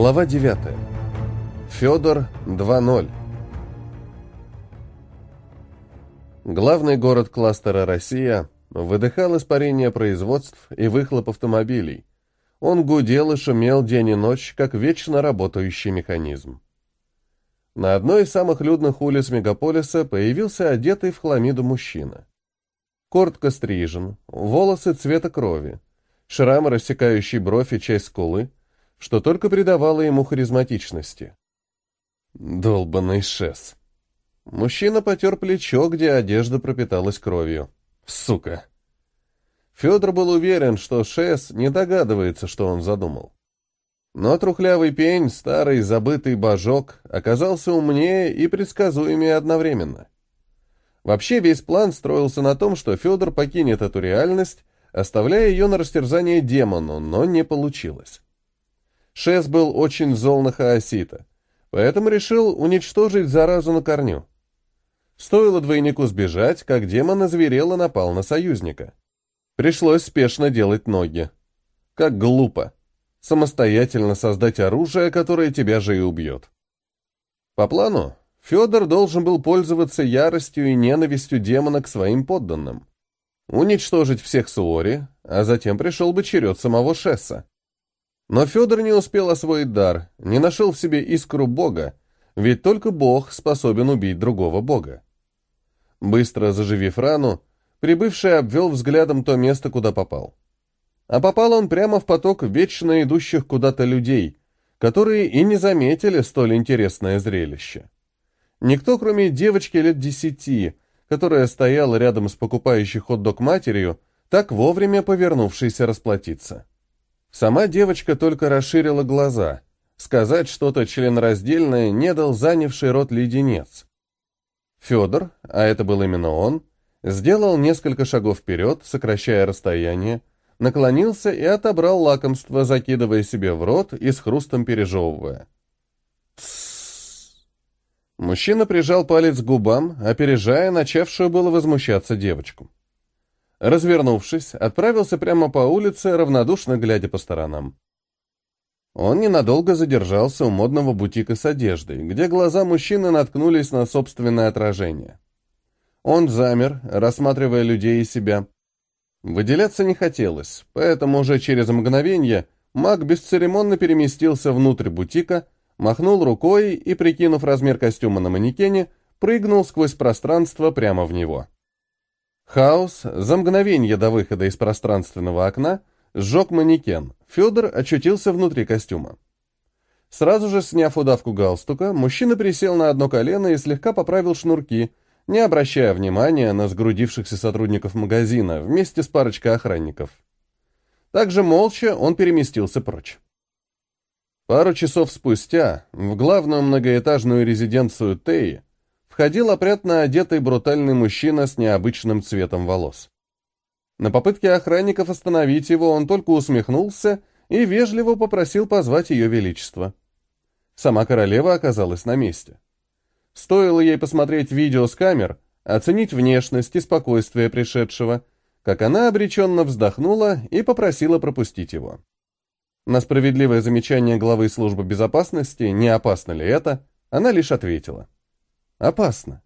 Глава 9. Федор 2.0. Главный город кластера «Россия» выдыхал испарение производств и выхлоп автомобилей. Он гудел и шумел день и ночь, как вечно работающий механизм. На одной из самых людных улиц мегаполиса появился одетый в хламиду мужчина. Коротко стрижен, волосы цвета крови, шрам, рассекающий бровь и часть скулы, что только придавало ему харизматичности. Долбанный шес. Мужчина потер плечо, где одежда пропиталась кровью. Сука. Федор был уверен, что Шес не догадывается, что он задумал. Но трухлявый пень, старый забытый божок, оказался умнее и предсказуемее одновременно. Вообще весь план строился на том, что Федор покинет эту реальность, оставляя ее на растерзание демону, но не получилось. Шес был очень зол на Хаосита, поэтому решил уничтожить заразу на корню. Стоило двойнику сбежать, как демон озверел и напал на союзника. Пришлось спешно делать ноги. Как глупо. Самостоятельно создать оружие, которое тебя же и убьет. По плану, Федор должен был пользоваться яростью и ненавистью демона к своим подданным. Уничтожить всех Суори, а затем пришел бы черед самого Шесса. Но Федор не успел освоить дар, не нашел в себе искру Бога, ведь только Бог способен убить другого Бога. Быстро заживив рану, прибывший обвел взглядом то место, куда попал. А попал он прямо в поток вечно идущих куда-то людей, которые и не заметили столь интересное зрелище. Никто, кроме девочки лет десяти, которая стояла рядом с покупающей хот-дог матерью, так вовремя повернувшейся расплатиться. Сама девочка только расширила глаза. Сказать что-то членораздельное не дал занявший рот леденец. Федор, а это был именно он, сделал несколько шагов вперед, сокращая расстояние, наклонился и отобрал лакомство, закидывая себе в рот и с хрустом пережевывая. Тссс. Мужчина прижал палец к губам, опережая начавшую было возмущаться девочку. Развернувшись, отправился прямо по улице, равнодушно глядя по сторонам. Он ненадолго задержался у модного бутика с одеждой, где глаза мужчины наткнулись на собственное отражение. Он замер, рассматривая людей и себя. Выделяться не хотелось, поэтому уже через мгновение маг бесцеремонно переместился внутрь бутика, махнул рукой и, прикинув размер костюма на манекене, прыгнул сквозь пространство прямо в него. Хаос за мгновение до выхода из пространственного окна сжег манекен. Федор очутился внутри костюма. Сразу же сняв удавку галстука, мужчина присел на одно колено и слегка поправил шнурки, не обращая внимания на сгрудившихся сотрудников магазина вместе с парочкой охранников. Также молча он переместился прочь. Пару часов спустя в главную многоэтажную резиденцию Теи входил опрятно одетый брутальный мужчина с необычным цветом волос. На попытке охранников остановить его он только усмехнулся и вежливо попросил позвать ее величество. Сама королева оказалась на месте. Стоило ей посмотреть видео с камер, оценить внешность и спокойствие пришедшего, как она обреченно вздохнула и попросила пропустить его. На справедливое замечание главы службы безопасности, не опасно ли это, она лишь ответила – Опасно.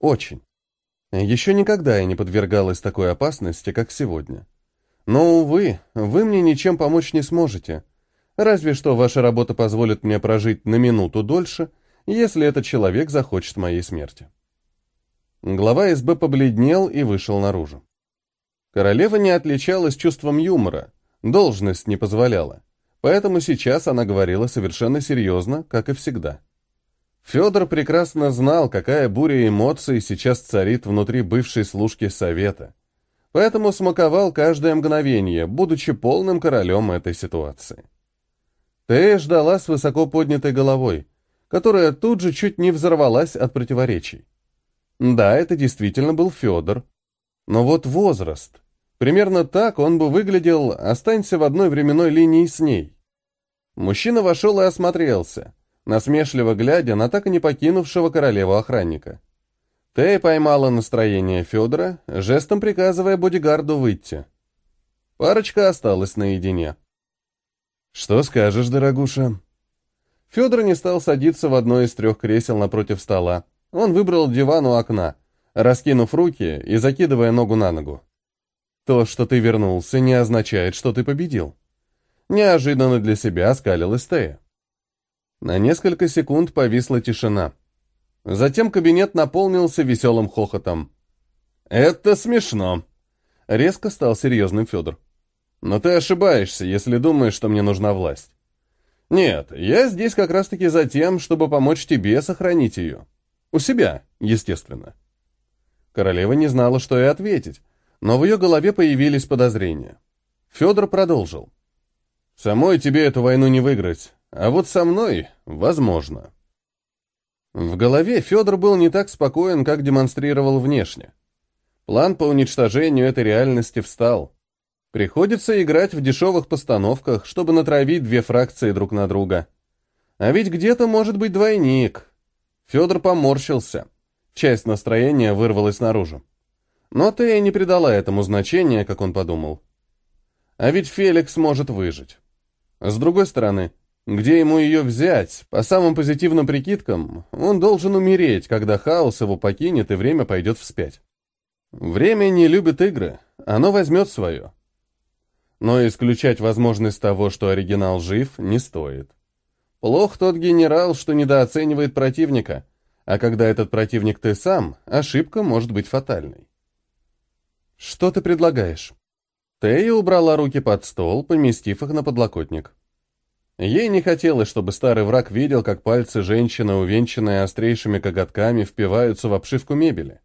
Очень. Еще никогда я не подвергалась такой опасности, как сегодня. Но, увы, вы мне ничем помочь не сможете. Разве что ваша работа позволит мне прожить на минуту дольше, если этот человек захочет моей смерти. Глава СБ побледнел и вышел наружу. Королева не отличалась чувством юмора, должность не позволяла, поэтому сейчас она говорила совершенно серьезно, как и всегда. Федор прекрасно знал, какая буря эмоций сейчас царит внутри бывшей служки совета, поэтому смаковал каждое мгновение, будучи полным королем этой ситуации. Тея ждала с высоко поднятой головой, которая тут же чуть не взорвалась от противоречий. Да, это действительно был Федор. Но вот возраст. Примерно так он бы выглядел, останься в одной временной линии с ней. Мужчина вошел и осмотрелся насмешливо глядя на так и не покинувшего королеву охранника. Тея поймала настроение Федора, жестом приказывая бодигарду выйти. Парочка осталась наедине. «Что скажешь, дорогуша?» Федор не стал садиться в одно из трех кресел напротив стола. Он выбрал диван у окна, раскинув руки и закидывая ногу на ногу. То, что ты вернулся, не означает, что ты победил. Неожиданно для себя оскалилась Тея. На несколько секунд повисла тишина. Затем кабинет наполнился веселым хохотом. «Это смешно!» Резко стал серьезным Федор. «Но ты ошибаешься, если думаешь, что мне нужна власть. Нет, я здесь как раз-таки за тем, чтобы помочь тебе сохранить ее. У себя, естественно». Королева не знала, что и ответить, но в ее голове появились подозрения. Федор продолжил. «Самой тебе эту войну не выиграть, а вот со мной возможно». В голове Федор был не так спокоен, как демонстрировал внешне. План по уничтожению этой реальности встал. Приходится играть в дешевых постановках, чтобы натравить две фракции друг на друга. А ведь где-то может быть двойник. Федор поморщился. Часть настроения вырвалась наружу. Но Тея не придала этому значения, как он подумал. А ведь Феликс может выжить. С другой стороны, где ему ее взять? По самым позитивным прикидкам, он должен умереть, когда хаос его покинет и время пойдет вспять. Время не любит игры, оно возьмет свое. Но исключать возможность того, что оригинал жив, не стоит. Плох тот генерал, что недооценивает противника, а когда этот противник ты сам, ошибка может быть фатальной. Что ты предлагаешь? Тея убрала руки под стол, поместив их на подлокотник. Ей не хотелось, чтобы старый враг видел, как пальцы женщины, увенчанные острейшими коготками, впиваются в обшивку мебели.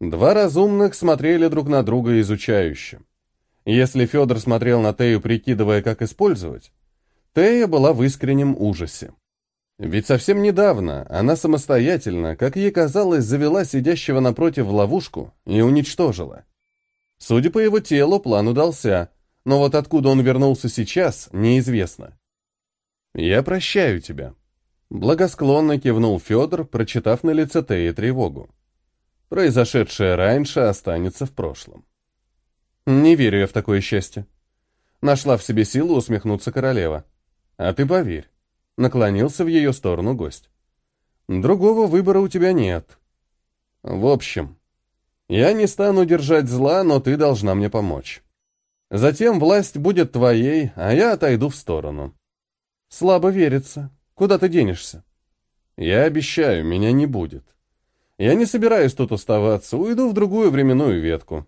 Два разумных смотрели друг на друга изучающе. Если Федор смотрел на Тею, прикидывая, как использовать, Тея была в искреннем ужасе. Ведь совсем недавно она самостоятельно, как ей казалось, завела сидящего напротив в ловушку и уничтожила. Судя по его телу, план удался — но вот откуда он вернулся сейчас, неизвестно. «Я прощаю тебя», — благосклонно кивнул Федор, прочитав на лице Теи тревогу. «Произошедшее раньше останется в прошлом». «Не верю я в такое счастье». Нашла в себе силу усмехнуться королева. «А ты поверь», — наклонился в ее сторону гость. «Другого выбора у тебя нет. В общем, я не стану держать зла, но ты должна мне помочь». Затем власть будет твоей, а я отойду в сторону. Слабо верится. Куда ты денешься? Я обещаю, меня не будет. Я не собираюсь тут оставаться, уйду в другую временную ветку.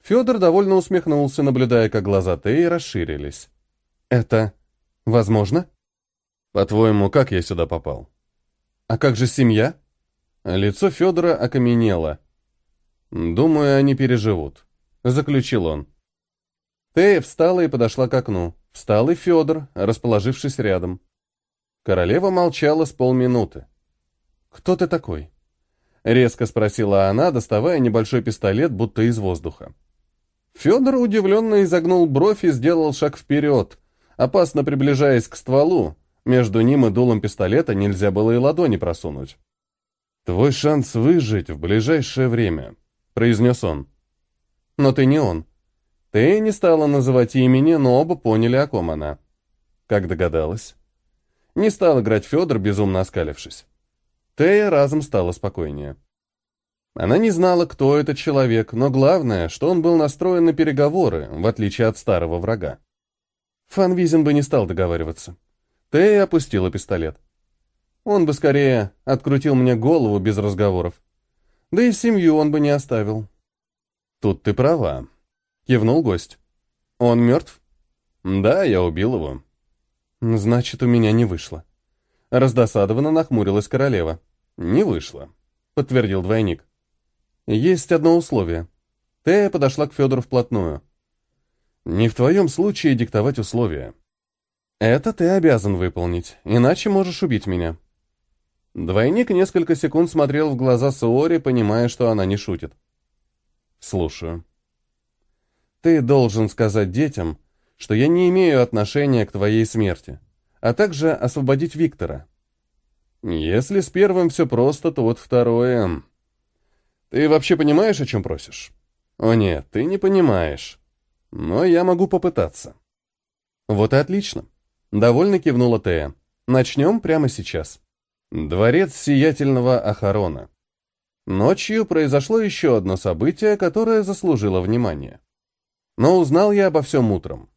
Федор довольно усмехнулся, наблюдая, как глаза Теи расширились. Это возможно? По-твоему, как я сюда попал? А как же семья? Лицо Федора окаменело. Думаю, они переживут, заключил он. Тея встала и подошла к окну. Встал и Федор, расположившись рядом. Королева молчала с полминуты. «Кто ты такой?» Резко спросила она, доставая небольшой пистолет, будто из воздуха. Федор удивленно изогнул бровь и сделал шаг вперед, опасно приближаясь к стволу. Между ним и дулом пистолета нельзя было и ладони просунуть. «Твой шанс выжить в ближайшее время», — произнес он. «Но ты не он», ты не стала называть имени, но оба поняли, о ком она. Как догадалась. Не стал играть Федор, безумно оскалившись. Тея разом стала спокойнее. Она не знала, кто этот человек, но главное, что он был настроен на переговоры, в отличие от старого врага. Фанвизин бы не стал договариваться. Тея опустила пистолет. Он бы скорее открутил мне голову без разговоров. Да и семью он бы не оставил. Тут ты права. Кивнул гость. Он мертв? Да, я убил его. Значит, у меня не вышло. Раздосадованно нахмурилась королева. Не вышло, подтвердил двойник. Есть одно условие. Тея подошла к Федору вплотную. Не в твоем случае диктовать условия. Это ты обязан выполнить, иначе можешь убить меня. Двойник несколько секунд смотрел в глаза Суори, понимая, что она не шутит. Слушаю. Ты должен сказать детям, что я не имею отношения к твоей смерти, а также освободить Виктора. Если с первым все просто, то вот второе... Ты вообще понимаешь, о чем просишь? О нет, ты не понимаешь. Но я могу попытаться. Вот и отлично. Довольно кивнула Тея. Начнем прямо сейчас. Дворец сиятельного Ахарона. Ночью произошло еще одно событие, которое заслужило внимание. Но узнал я обо всем утром.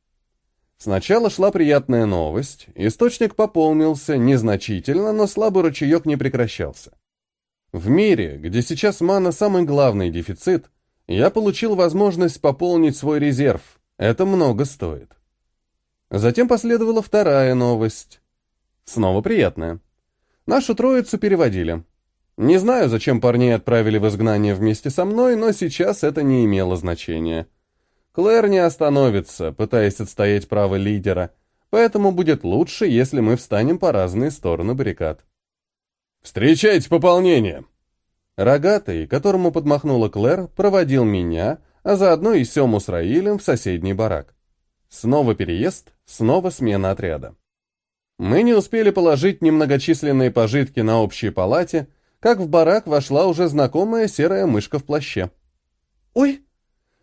Сначала шла приятная новость, источник пополнился незначительно, но слабый ручеек не прекращался. В мире, где сейчас мана самый главный дефицит, я получил возможность пополнить свой резерв. Это много стоит. Затем последовала вторая новость. Снова приятная. Нашу троицу переводили. Не знаю, зачем парней отправили в изгнание вместе со мной, но сейчас это не имело значения. Клэр не остановится, пытаясь отстоять право лидера, поэтому будет лучше, если мы встанем по разные стороны баррикад. «Встречайте пополнение!» Рогатый, которому подмахнула Клэр, проводил меня, а заодно и Сему с Раилем в соседний барак. Снова переезд, снова смена отряда. Мы не успели положить немногочисленные пожитки на общей палате, как в барак вошла уже знакомая серая мышка в плаще. «Ой!»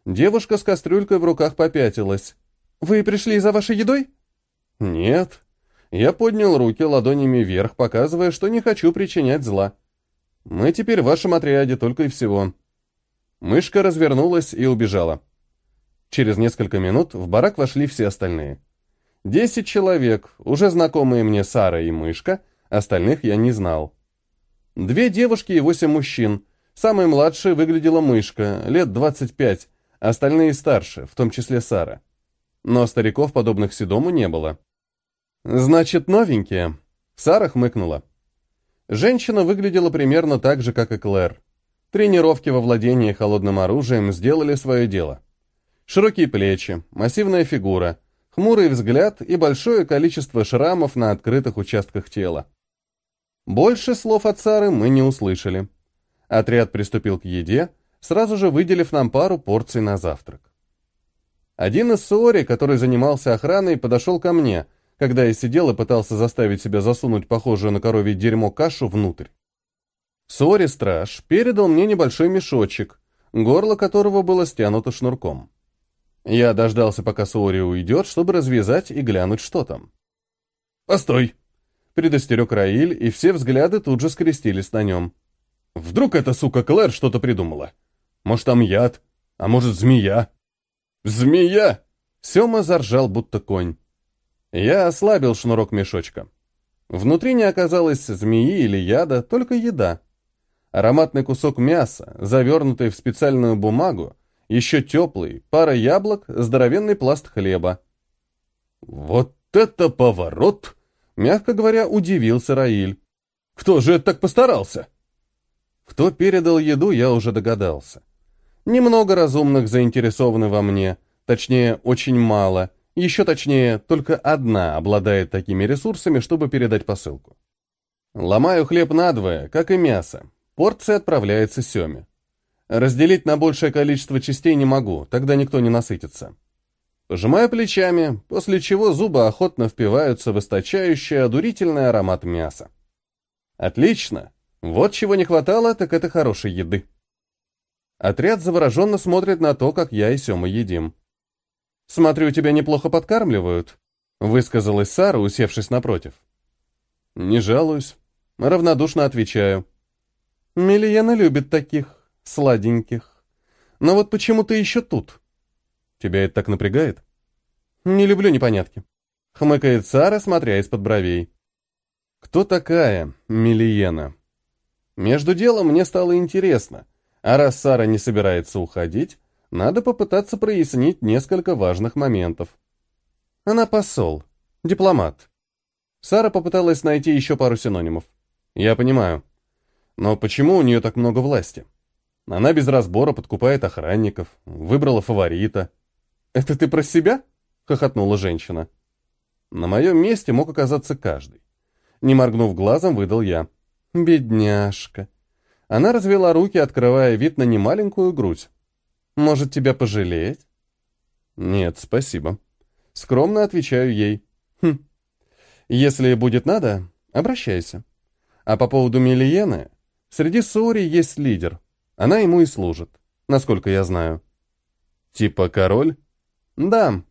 Девушка с кастрюлькой в руках попятилась. «Вы пришли за вашей едой?» «Нет». Я поднял руки ладонями вверх, показывая, что не хочу причинять зла. «Мы теперь в вашем отряде, только и всего». Мышка развернулась и убежала. Через несколько минут в барак вошли все остальные. Десять человек, уже знакомые мне Сара и Мышка, остальных я не знал. Две девушки и восемь мужчин. Самой младшей выглядела Мышка, лет двадцать пять, остальные старше, в том числе Сара. Но стариков, подобных Седому, не было. «Значит, новенькие?» Сара хмыкнула. Женщина выглядела примерно так же, как и Клэр. Тренировки во владении холодным оружием сделали свое дело. Широкие плечи, массивная фигура, хмурый взгляд и большое количество шрамов на открытых участках тела. Больше слов от Сары мы не услышали. Отряд приступил к еде, сразу же выделив нам пару порций на завтрак. Один из Суори, который занимался охраной, подошел ко мне, когда я сидел и пытался заставить себя засунуть похожую на коровье дерьмо кашу внутрь. Суори-страж передал мне небольшой мешочек, горло которого было стянуто шнурком. Я дождался, пока Суори уйдет, чтобы развязать и глянуть, что там. «Постой!» — предостерег Раиль, и все взгляды тут же скрестились на нем. «Вдруг эта сука Клэр что-то придумала? Может, там яд? А может, змея?» «Змея!» — Сема заржал, будто конь. Я ослабил шнурок мешочка. Внутри не оказалось змеи или яда, только еда. Ароматный кусок мяса, завернутый в специальную бумагу, еще теплый, пара яблок, здоровенный пласт хлеба. «Вот это поворот!» — мягко говоря, удивился Раиль. «Кто же так постарался?» Кто передал еду, я уже догадался. Немного разумных заинтересованы во мне, точнее, очень мало, еще точнее, только одна обладает такими ресурсами, чтобы передать посылку. Ломаю хлеб надвое, как и мясо. Порция отправляется Семе. Разделить на большее количество частей не могу, тогда никто не насытится. Пожимаю плечами, после чего зубы охотно впиваются в источающий одурительный аромат мяса. Отлично. Вот чего не хватало, так это хорошей еды. Отряд завороженно смотрит на то, как я и Сема едим. «Смотрю, тебя неплохо подкармливают», — высказалась Сара, усевшись напротив. «Не жалуюсь», — равнодушно отвечаю. «Милиена любит таких», сладеньких. Но вот почему ты еще тут? Тебя это так напрягает? Не люблю непонятки. Хмыкает Сара, смотря из-под бровей. Кто такая Милиена? Между делом мне стало интересно, а раз Сара не собирается уходить, надо попытаться прояснить несколько важных моментов. Она посол, дипломат. Сара попыталась найти еще пару синонимов. Я понимаю. Но почему у нее так много власти? Она без разбора подкупает охранников, выбрала фаворита. «Это ты про себя?» — хохотнула женщина. На моем месте мог оказаться каждый. Не моргнув глазом, выдал я. «Бедняжка». Она развела руки, открывая вид на немаленькую грудь. «Может, тебя пожалеть?» «Нет, спасибо». Скромно отвечаю ей. «Хм. Если будет надо, обращайся. А по поводу Милиены, среди Сори есть лидер, она ему и служит, насколько я знаю. Типа король? Да,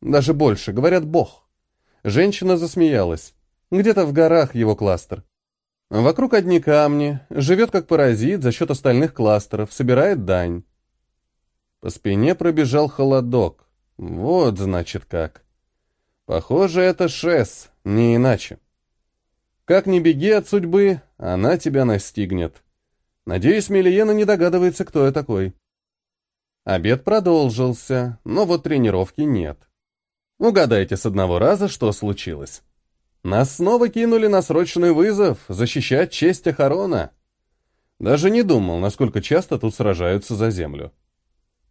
даже больше, говорят, бог. Женщина засмеялась. Где-то в горах его кластер. Вокруг одни камни, живет как паразит за счет остальных кластеров, собирает дань. По спине пробежал холодок. Вот, значит, как. Похоже, это Шес, не иначе. Как ни беги от судьбы, она тебя настигнет. Надеюсь, Милиена не догадывается, кто я такой. Обед продолжился, но вот тренировки нет. Угадайте с одного раза, что случилось. Нас снова кинули на срочный вызов защищать честь Ахарона. Даже не думал, насколько часто тут сражаются за землю.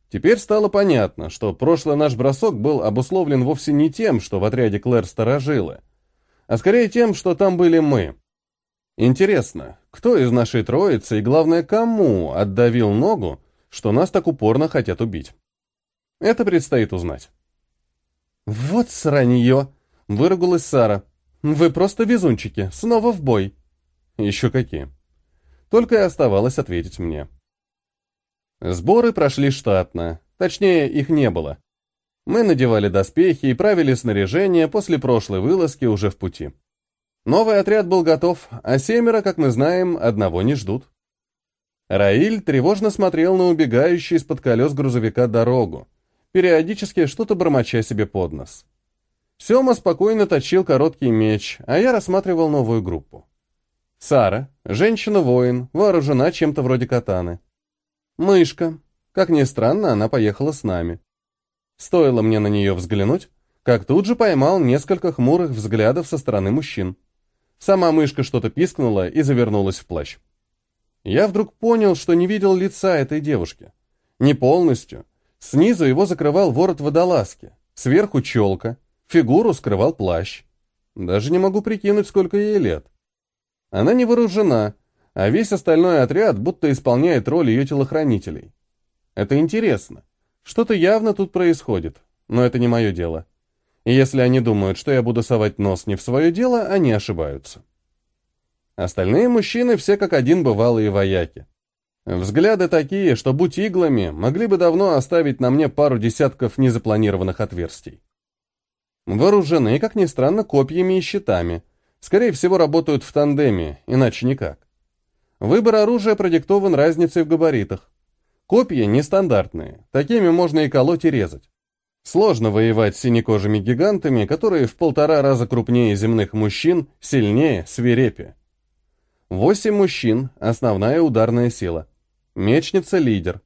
Теперь стало понятно, что прошлый наш бросок был обусловлен вовсе не тем, что в отряде Клэр сторожилы, а скорее тем, что там были мы. Интересно, кто из нашей троицы и, главное, кому отдавил ногу, что нас так упорно хотят убить? Это предстоит узнать. «Вот сранье!» — выругалась Сара. «Вы просто везунчики, снова в бой». «Еще какие». Только и оставалось ответить мне. Сборы прошли штатно, точнее, их не было. Мы надевали доспехи и правили снаряжение после прошлой вылазки уже в пути. Новый отряд был готов, а семеро, как мы знаем, одного не ждут. Раиль тревожно смотрел на убегающую из-под колес грузовика дорогу, периодически что-то бормоча себе под нос. Сема спокойно точил короткий меч, а я рассматривал новую группу. Сара, женщина-воин, вооружена чем-то вроде катаны. Мышка. Как ни странно, она поехала с нами. Стоило мне на нее взглянуть, как тут же поймал несколько хмурых взглядов со стороны мужчин. Сама мышка что-то пискнула и завернулась в плащ. Я вдруг понял, что не видел лица этой девушки. Не полностью. Снизу его закрывал ворот водолазки, сверху челка — Фигуру скрывал плащ. Даже не могу прикинуть, сколько ей лет. Она не вооружена, а весь остальной отряд будто исполняет роль ее телохранителей. Это интересно. Что-то явно тут происходит, но это не мое дело. И если они думают, что я буду совать нос не в свое дело, они ошибаются. Остальные мужчины все как один бывалые вояки. Взгляды такие, что, будь иглами, могли бы давно оставить на мне пару десятков незапланированных отверстий. Вооружены, как ни странно, копьями и щитами. Скорее всего, работают в тандеме, иначе никак. Выбор оружия продиктован разницей в габаритах. Копья нестандартные, такими можно и колоть, и резать. Сложно воевать с синекожими гигантами, которые в полтора раза крупнее земных мужчин, сильнее, свирепее. Восемь мужчин, основная ударная сила. Мечница – лидер.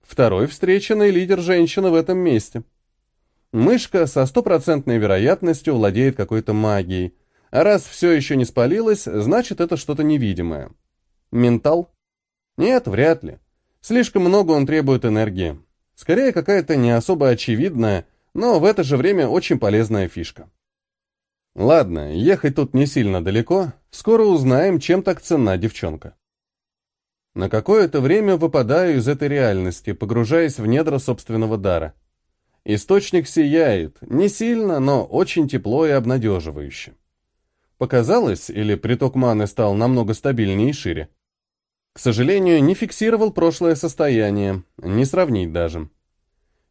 Второй встреченный лидер женщина в этом месте. Мышка со стопроцентной вероятностью владеет какой-то магией. А раз все еще не спалилось, значит это что-то невидимое. Ментал? Нет, вряд ли. Слишком много он требует энергии. Скорее какая-то не особо очевидная, но в это же время очень полезная фишка. Ладно, ехать тут не сильно далеко, скоро узнаем, чем так ценна девчонка. На какое-то время выпадаю из этой реальности, погружаясь в недра собственного дара. Источник сияет, не сильно, но очень тепло и обнадеживающе. Показалось, или приток маны стал намного стабильнее и шире? К сожалению, не фиксировал прошлое состояние, не сравнить даже.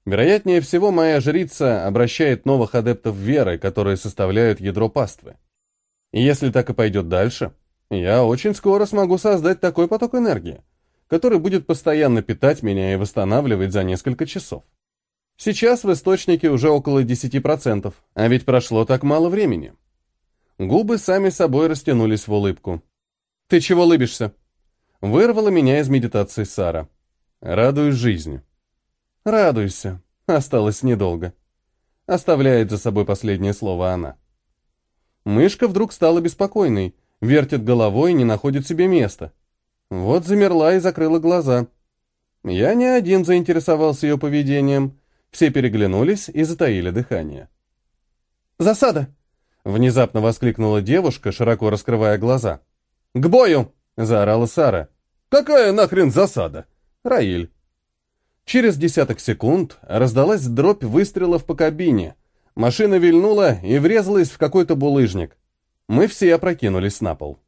Вероятнее всего, моя жрица обращает новых адептов веры, которые составляют ядро паствы. И если так и пойдет дальше, я очень скоро смогу создать такой поток энергии, который будет постоянно питать меня и восстанавливать за несколько часов. Сейчас в источнике уже около 10%, а ведь прошло так мало времени. Губы сами собой растянулись в улыбку. «Ты чего лыбишься?» Вырвала меня из медитации Сара. «Радуюсь жизни». «Радуйся. Осталось недолго». Оставляет за собой последнее слово она. Мышка вдруг стала беспокойной, вертит головой и не находит себе места. Вот замерла и закрыла глаза. Я не один заинтересовался ее поведением, все переглянулись и затаили дыхание. «Засада!» — внезапно воскликнула девушка, широко раскрывая глаза. «К бою!» — заорала Сара. «Какая нахрен засада?» «Раиль». Через десяток секунд раздалась дробь выстрелов по кабине. Машина вильнула и врезалась в какой-то булыжник. Мы все опрокинулись на пол.